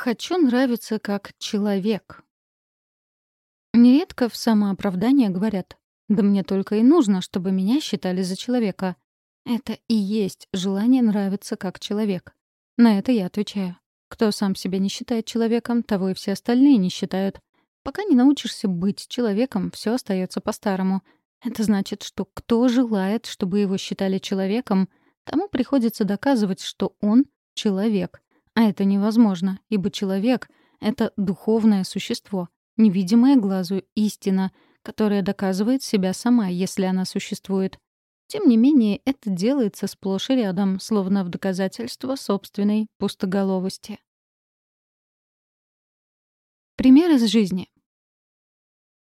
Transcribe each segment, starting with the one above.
Хочу нравиться как человек. Нередко в самооправдание говорят, да мне только и нужно, чтобы меня считали за человека. Это и есть желание нравиться как человек. На это я отвечаю. Кто сам себя не считает человеком, того и все остальные не считают. Пока не научишься быть человеком, все остается по-старому. Это значит, что кто желает, чтобы его считали человеком, тому приходится доказывать, что он — человек. А это невозможно, ибо человек — это духовное существо, невидимая глазу истина, которая доказывает себя сама, если она существует. Тем не менее, это делается сплошь и рядом, словно в доказательство собственной пустоголовости. Пример из жизни.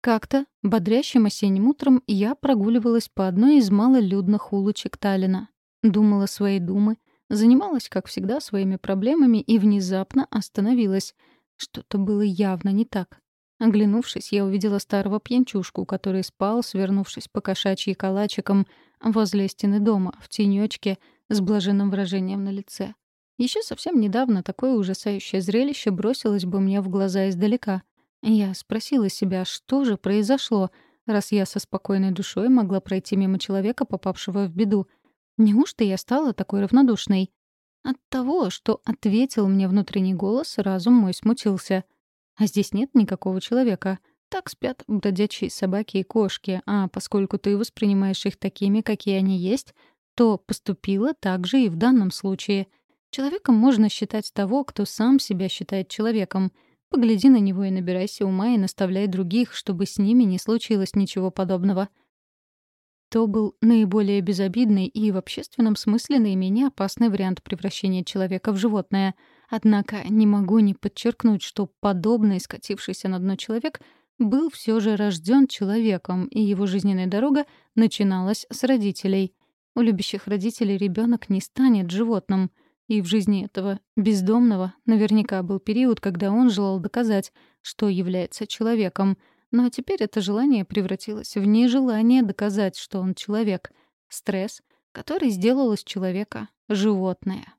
Как-то, бодрящим осенним утром, я прогуливалась по одной из малолюдных улочек Таллина. Думала свои думы, Занималась, как всегда, своими проблемами и внезапно остановилась. Что-то было явно не так. Оглянувшись, я увидела старого пьянчушку, который спал, свернувшись по кошачьи калачикам возле стены дома, в тенечке, с блаженным выражением на лице. Еще совсем недавно такое ужасающее зрелище бросилось бы мне в глаза издалека. Я спросила себя, что же произошло, раз я со спокойной душой могла пройти мимо человека, попавшего в беду, Неужто я стала такой равнодушной? От того, что ответил мне внутренний голос, разум мой смутился. А здесь нет никакого человека. Так спят бродячие собаки и кошки, а поскольку ты воспринимаешь их такими, какие они есть, то поступила так же и в данном случае. Человеком можно считать того, кто сам себя считает человеком. Погляди на него и набирайся ума и наставляй других, чтобы с ними не случилось ничего подобного. То был наиболее безобидный и в общественном смысле наименее опасный вариант превращения человека в животное. Однако не могу не подчеркнуть, что подобный скатившийся на дно человек был все же рожден человеком, и его жизненная дорога начиналась с родителей. У любящих родителей ребенок не станет животным. И в жизни этого бездомного наверняка был период, когда он желал доказать, что является человеком — но теперь это желание превратилось в нежелание доказать, что он человек. Стресс, который сделал из человека животное.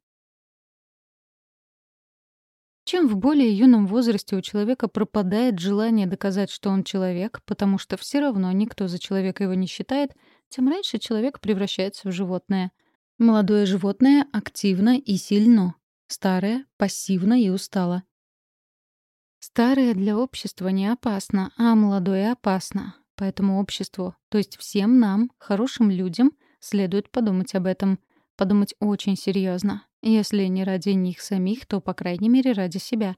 Чем в более юном возрасте у человека пропадает желание доказать, что он человек, потому что все равно никто за человека его не считает, тем раньше человек превращается в животное. Молодое животное активно и сильно, старое — пассивно и устало. Старое для общества не опасно, а молодое опасно. Поэтому обществу, то есть всем нам, хорошим людям, следует подумать об этом. Подумать очень серьезно. Если не ради них самих, то, по крайней мере, ради себя.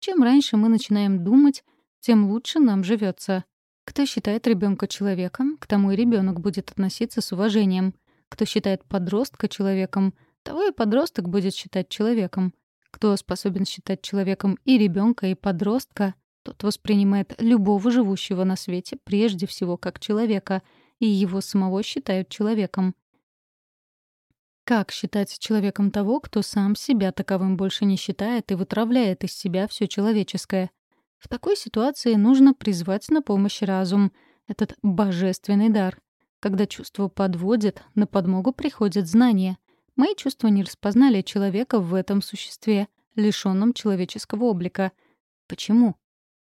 Чем раньше мы начинаем думать, тем лучше нам живется. Кто считает ребенка человеком, к тому и ребенок будет относиться с уважением. Кто считает подростка человеком, того и подросток будет считать человеком. Кто способен считать человеком и ребенка, и подростка, тот воспринимает любого живущего на свете прежде всего как человека, и его самого считают человеком. Как считать человеком того, кто сам себя таковым больше не считает и вытравляет из себя все человеческое? В такой ситуации нужно призвать на помощь разум, этот божественный дар. Когда чувство подводит, на подмогу приходит знание. Мои чувства не распознали человека в этом существе, лишённом человеческого облика. Почему?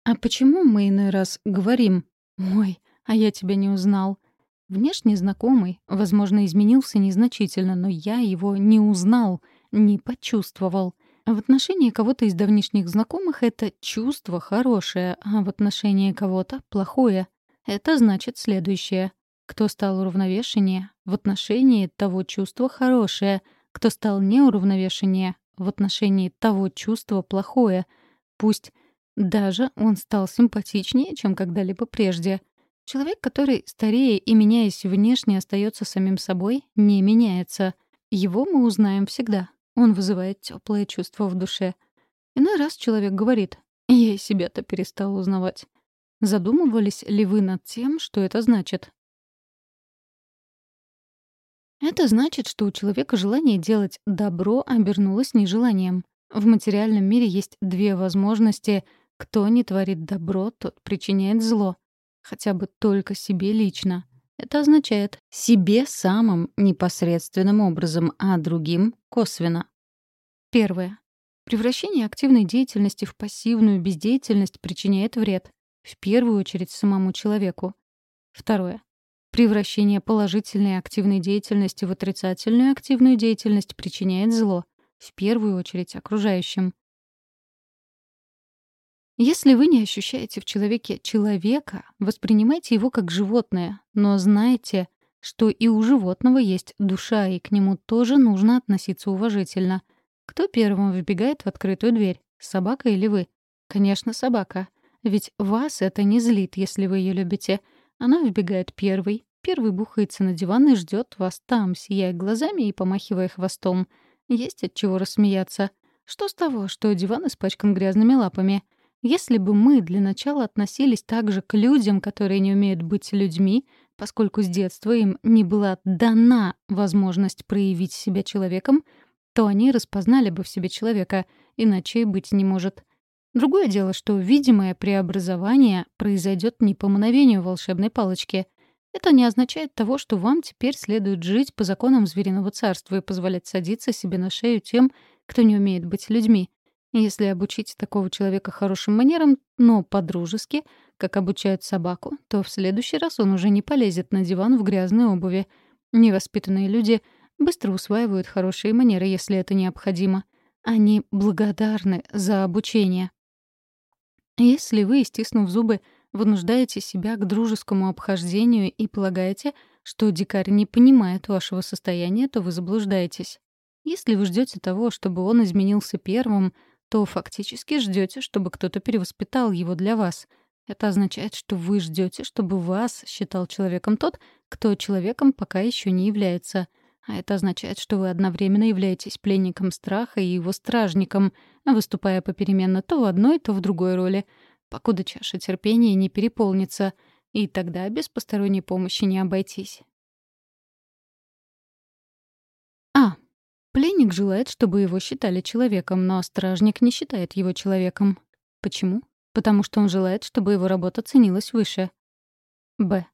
А почему мы иной раз говорим «Ой, а я тебя не узнал»? Внешне знакомый, возможно, изменился незначительно, но я его не узнал, не почувствовал. В отношении кого-то из давнишних знакомых это чувство хорошее, а в отношении кого-то — плохое. Это значит следующее. Кто стал уравновешеннее, в отношении того чувства хорошее, кто стал неуравновешеннее, в отношении того чувства плохое. Пусть даже он стал симпатичнее, чем когда-либо прежде. Человек, который, старее и меняясь внешне, остается самим собой, не меняется. Его мы узнаем всегда. Он вызывает теплое чувство в душе. Иной раз человек говорит «Я и себя-то перестал узнавать». Задумывались ли вы над тем, что это значит? Это значит, что у человека желание делать добро обернулось нежеланием. В материальном мире есть две возможности. Кто не творит добро, тот причиняет зло. Хотя бы только себе лично. Это означает себе самым непосредственным образом, а другим — косвенно. Первое. Превращение активной деятельности в пассивную бездеятельность причиняет вред. В первую очередь самому человеку. Второе. Превращение положительной активной деятельности в отрицательную активную деятельность причиняет зло. В первую очередь окружающим. Если вы не ощущаете в человеке человека, воспринимайте его как животное, но знайте, что и у животного есть душа, и к нему тоже нужно относиться уважительно. Кто первым выбегает в открытую дверь, собака или вы? Конечно, собака. Ведь вас это не злит, если вы ее любите. Она выбегает первой, первый бухается на диван и ждет вас там, сияя глазами и помахивая хвостом. Есть от чего рассмеяться. Что с того, что диван испачкан грязными лапами? Если бы мы для начала относились так же к людям, которые не умеют быть людьми, поскольку с детства им не была дана возможность проявить себя человеком, то они распознали бы в себе человека, иначе и быть не может. Другое дело, что видимое преобразование произойдет не по мановению волшебной палочки. Это не означает того, что вам теперь следует жить по законам звериного царства и позволять садиться себе на шею тем, кто не умеет быть людьми. Если обучить такого человека хорошим манерам, но по-дружески, как обучают собаку, то в следующий раз он уже не полезет на диван в грязной обуви. Невоспитанные люди быстро усваивают хорошие манеры, если это необходимо. Они благодарны за обучение. Если вы, стиснув зубы, вынуждаете себя к дружескому обхождению и полагаете, что дикарь не понимает вашего состояния, то вы заблуждаетесь. Если вы ждете того, чтобы он изменился первым, то фактически ждете, чтобы кто-то перевоспитал его для вас. Это означает, что вы ждете, чтобы вас считал человеком тот, кто человеком пока еще не является. А это означает, что вы одновременно являетесь пленником страха и его стражником, выступая попеременно то в одной, то в другой роли, покуда чаша терпения не переполнится, и тогда без посторонней помощи не обойтись. А. Пленник желает, чтобы его считали человеком, но стражник не считает его человеком. Почему? Потому что он желает, чтобы его работа ценилась выше. Б.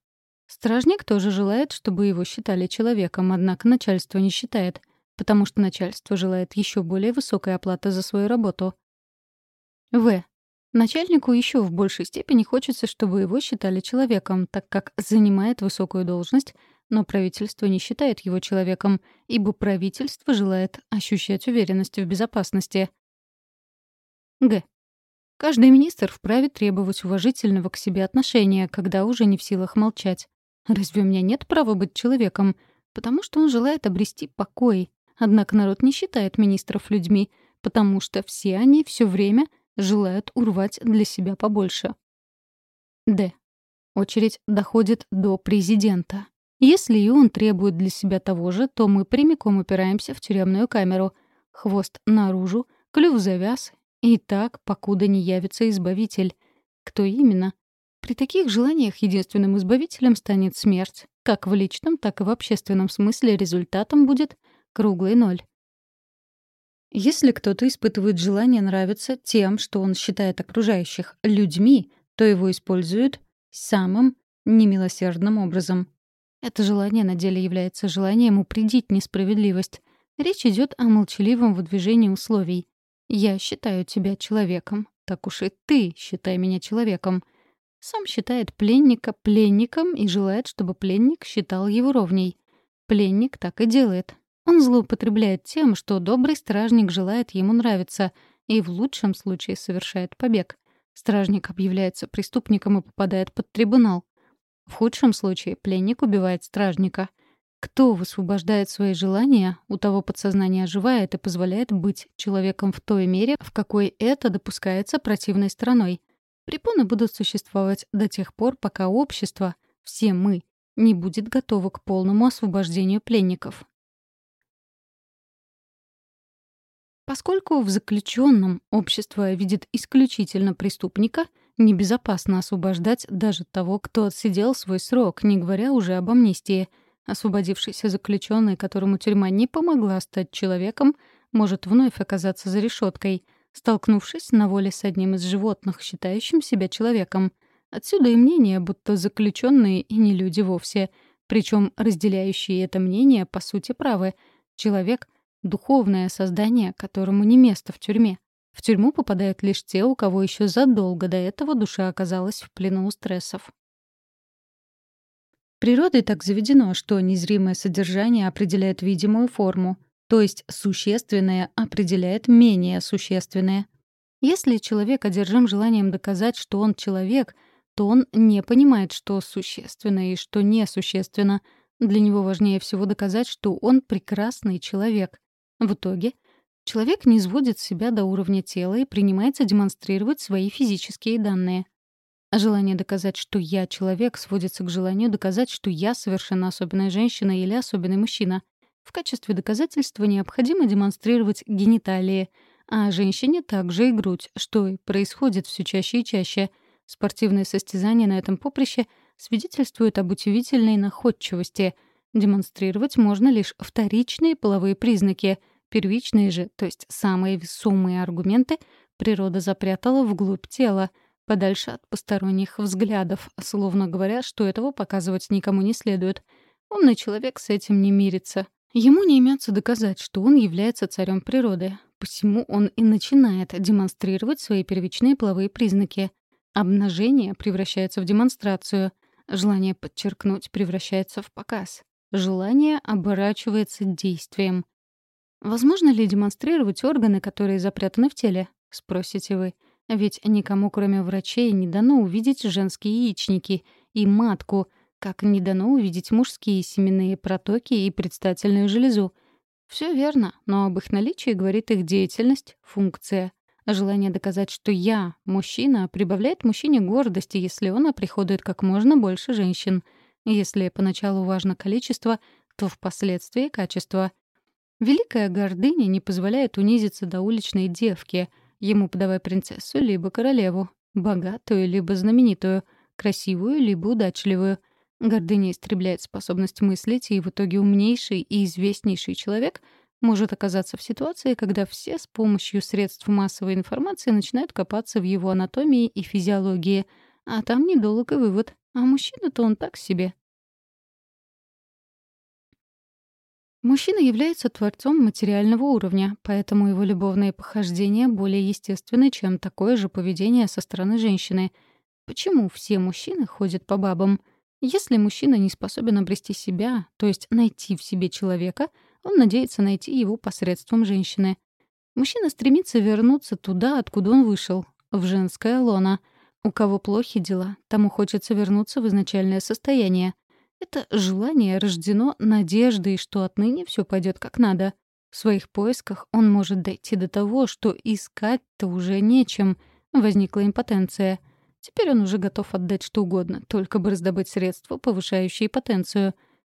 Стражник тоже желает, чтобы его считали человеком, однако начальство не считает, потому что начальство желает еще более высокой оплаты за свою работу. В. Начальнику еще в большей степени хочется, чтобы его считали человеком, так как занимает высокую должность — но правительство не считает его человеком, ибо правительство желает ощущать уверенность в безопасности. Г. Каждый министр вправе требовать уважительного к себе отношения, когда уже не в силах молчать. Разве у меня нет права быть человеком? Потому что он желает обрести покой. Однако народ не считает министров людьми, потому что все они все время желают урвать для себя побольше. Д. Очередь доходит до президента. Если и он требует для себя того же, то мы прямиком упираемся в тюремную камеру. Хвост наружу, клюв завяз, и так, покуда не явится избавитель. Кто именно? При таких желаниях единственным избавителем станет смерть. Как в личном, так и в общественном смысле результатом будет круглый ноль. Если кто-то испытывает желание нравиться тем, что он считает окружающих людьми, то его используют самым немилосердным образом. Это желание на деле является желанием упредить несправедливость. Речь идет о молчаливом выдвижении условий. «Я считаю тебя человеком. Так уж и ты считай меня человеком». Сам считает пленника пленником и желает, чтобы пленник считал его ровней. Пленник так и делает. Он злоупотребляет тем, что добрый стражник желает ему нравиться, и в лучшем случае совершает побег. Стражник объявляется преступником и попадает под трибунал. В худшем случае пленник убивает стражника. Кто высвобождает свои желания, у того подсознание оживает и позволяет быть человеком в той мере, в какой это допускается противной стороной. Препоны будут существовать до тех пор, пока общество, все мы, не будет готово к полному освобождению пленников. Поскольку в заключенном общество видит исключительно преступника — Небезопасно освобождать даже того, кто отсидел свой срок, не говоря уже об амнистии. Освободившийся заключенный, которому тюрьма не помогла стать человеком, может вновь оказаться за решеткой, столкнувшись на воле с одним из животных, считающим себя человеком. Отсюда и мнение, будто заключенные и не люди вовсе. Причем разделяющие это мнение, по сути, правы. Человек — духовное создание, которому не место в тюрьме. В тюрьму попадают лишь те, у кого еще задолго до этого душа оказалась в плену у стрессов. Природой так заведено, что незримое содержание определяет видимую форму, то есть существенное определяет менее существенное. Если человек одержим желанием доказать, что он человек, то он не понимает, что существенно и что несущественно. Для него важнее всего доказать, что он прекрасный человек. В итоге человек не сводит себя до уровня тела и принимается демонстрировать свои физические данные. Желание доказать, что я человек, сводится к желанию доказать, что я совершенно особенная женщина или особенный мужчина. В качестве доказательства необходимо демонстрировать гениталии, а женщине также и грудь, что и происходит все чаще и чаще. Спортивные состязания на этом поприще свидетельствуют об удивительной находчивости. Демонстрировать можно лишь вторичные половые признаки, первичные же, то есть самые весомые аргументы, природа запрятала вглубь тела — подальше от посторонних взглядов, словно говоря, что этого показывать никому не следует. Умный человек с этим не мирится. Ему не имется доказать, что он является царем природы. Посему он и начинает демонстрировать свои первичные половые признаки. Обнажение превращается в демонстрацию. Желание подчеркнуть превращается в показ. Желание оборачивается действием. Возможно ли демонстрировать органы, которые запрятаны в теле? Спросите вы. Ведь никому, кроме врачей, не дано увидеть женские яичники и матку, как не дано увидеть мужские семенные протоки и предстательную железу. Все верно, но об их наличии говорит их деятельность, функция. Желание доказать, что я, мужчина, прибавляет мужчине гордости, если он оприходует как можно больше женщин. Если поначалу важно количество, то впоследствии — качество. Великая гордыня не позволяет унизиться до уличной девки — Ему подавай принцессу либо королеву, богатую либо знаменитую, красивую либо удачливую. Гордыня истребляет способность мыслить, и в итоге умнейший и известнейший человек может оказаться в ситуации, когда все с помощью средств массовой информации начинают копаться в его анатомии и физиологии, а там недолг и вывод. А мужчина-то он так себе. Мужчина является творцом материального уровня, поэтому его любовные похождения более естественны, чем такое же поведение со стороны женщины. Почему все мужчины ходят по бабам? Если мужчина не способен обрести себя, то есть найти в себе человека, он надеется найти его посредством женщины. Мужчина стремится вернуться туда, откуда он вышел, в женское лоно. У кого плохи дела, тому хочется вернуться в изначальное состояние — это желание рождено надеждой, что отныне все пойдет как надо. В своих поисках он может дойти до того, что искать-то уже нечем. Возникла импотенция. Теперь он уже готов отдать что угодно, только бы раздобыть средства, повышающие потенцию.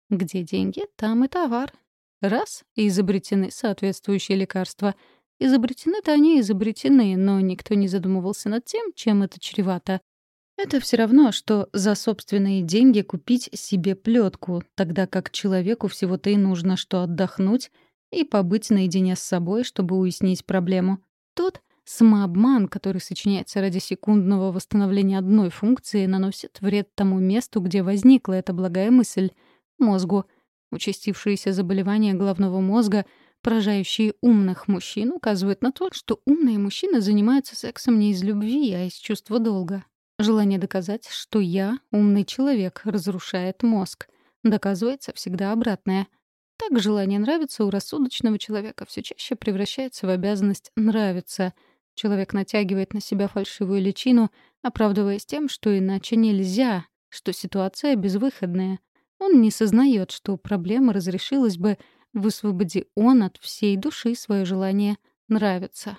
Где деньги, там и товар. Раз — и изобретены соответствующие лекарства. Изобретены-то они изобретены, но никто не задумывался над тем, чем это чревато. Это все равно, что за собственные деньги купить себе плетку, тогда как человеку всего-то и нужно что отдохнуть и побыть наедине с собой, чтобы уяснить проблему. Тот самообман, который сочиняется ради секундного восстановления одной функции, наносит вред тому месту, где возникла эта благая мысль — мозгу. Участившиеся заболевания головного мозга, поражающие умных мужчин, указывают на то, что умные мужчины занимаются сексом не из любви, а из чувства долга. Желание доказать, что я умный человек, разрушает мозг. Доказывается всегда обратное. Так желание нравиться у рассудочного человека все чаще превращается в обязанность нравиться. Человек натягивает на себя фальшивую личину, оправдываясь тем, что иначе нельзя, что ситуация безвыходная. Он не сознает, что проблема разрешилась бы, высвободи он от всей души свое желание нравиться.